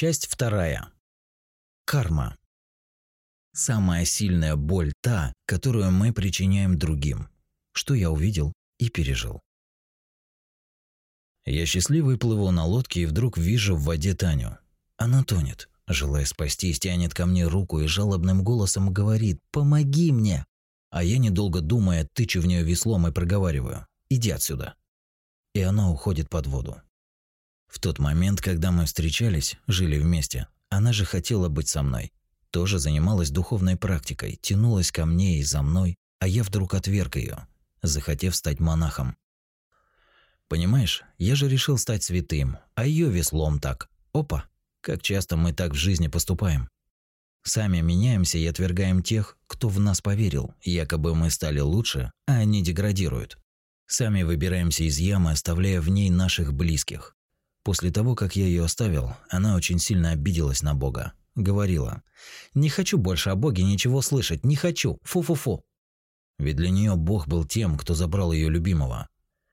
Часть вторая. Карма. Самая сильная боль та, которую мы причиняем другим. Что я увидел и пережил. Я счастливый плыву на лодке и вдруг вижу в воде Таню. Она тонет. Желая спастись, тянет ко мне руку и жалобным голосом говорит «Помоги мне!». А я, недолго думая, тычу в нее веслом и проговариваю «Иди отсюда!». И она уходит под воду. В тот момент, когда мы встречались, жили вместе, она же хотела быть со мной. Тоже занималась духовной практикой, тянулась ко мне и за мной, а я вдруг отверг ее, захотев стать монахом. Понимаешь, я же решил стать святым, а ее веслом так. Опа, как часто мы так в жизни поступаем. Сами меняемся и отвергаем тех, кто в нас поверил, якобы мы стали лучше, а они деградируют. Сами выбираемся из ямы, оставляя в ней наших близких. После того, как я ее оставил, она очень сильно обиделась на Бога. Говорила, «Не хочу больше о Боге ничего слышать, не хочу, фу-фу-фу». Ведь для нее Бог был тем, кто забрал ее любимого.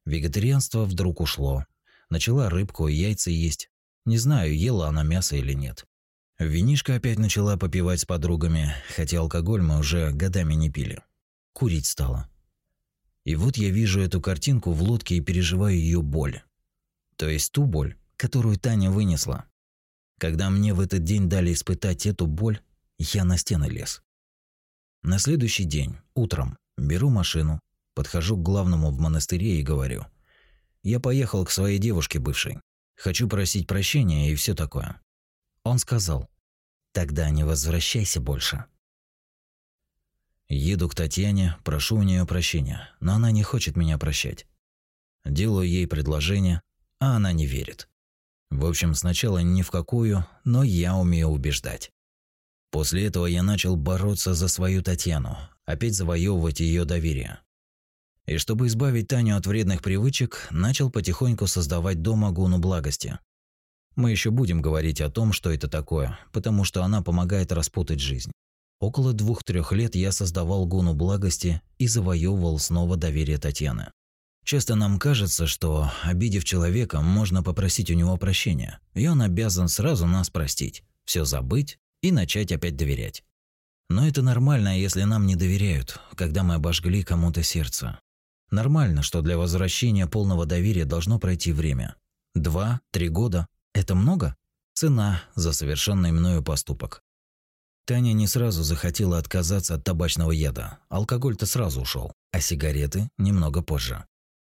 Вегетарианство вдруг ушло. Начала рыбку и яйца есть. Не знаю, ела она мясо или нет. Винишка опять начала попивать с подругами, хотя алкоголь мы уже годами не пили. Курить стала. И вот я вижу эту картинку в лодке и переживаю ее боль. То есть ту боль, которую Таня вынесла. Когда мне в этот день дали испытать эту боль, я на стены лез. На следующий день, утром, беру машину, подхожу к главному в монастыре и говорю. Я поехал к своей девушке бывшей. Хочу просить прощения и все такое. Он сказал, тогда не возвращайся больше. Еду к Татьяне, прошу у нее прощения, но она не хочет меня прощать. Делаю ей предложение, а она не верит. В общем, сначала ни в какую, но я умею убеждать. После этого я начал бороться за свою Татьяну, опять завоевывать ее доверие. И чтобы избавить Таню от вредных привычек, начал потихоньку создавать дома гуну благости. Мы еще будем говорить о том, что это такое, потому что она помогает распутать жизнь. Около двух-трех лет я создавал гуну благости и завоевывал снова доверие Татьяны. Часто нам кажется, что, обидев человека, можно попросить у него прощения, и он обязан сразу нас простить, все забыть и начать опять доверять. Но это нормально, если нам не доверяют, когда мы обожгли кому-то сердце. Нормально, что для возвращения полного доверия должно пройти время. Два, три года – это много? Цена за совершенный мною поступок. Таня не сразу захотела отказаться от табачного яда. Алкоголь-то сразу ушел, а сигареты – немного позже.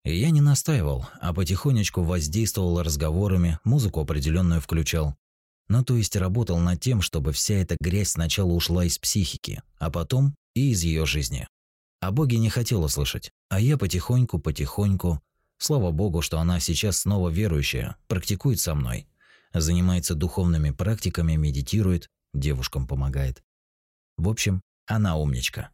Я не настаивал, а потихонечку воздействовал разговорами, музыку определенную включал. Ну то есть работал над тем, чтобы вся эта грязь сначала ушла из психики, а потом и из ее жизни. О Боге не хотела слышать, а я потихоньку-потихоньку, слава Богу, что она сейчас снова верующая, практикует со мной, занимается духовными практиками, медитирует, девушкам помогает. В общем, она умничка.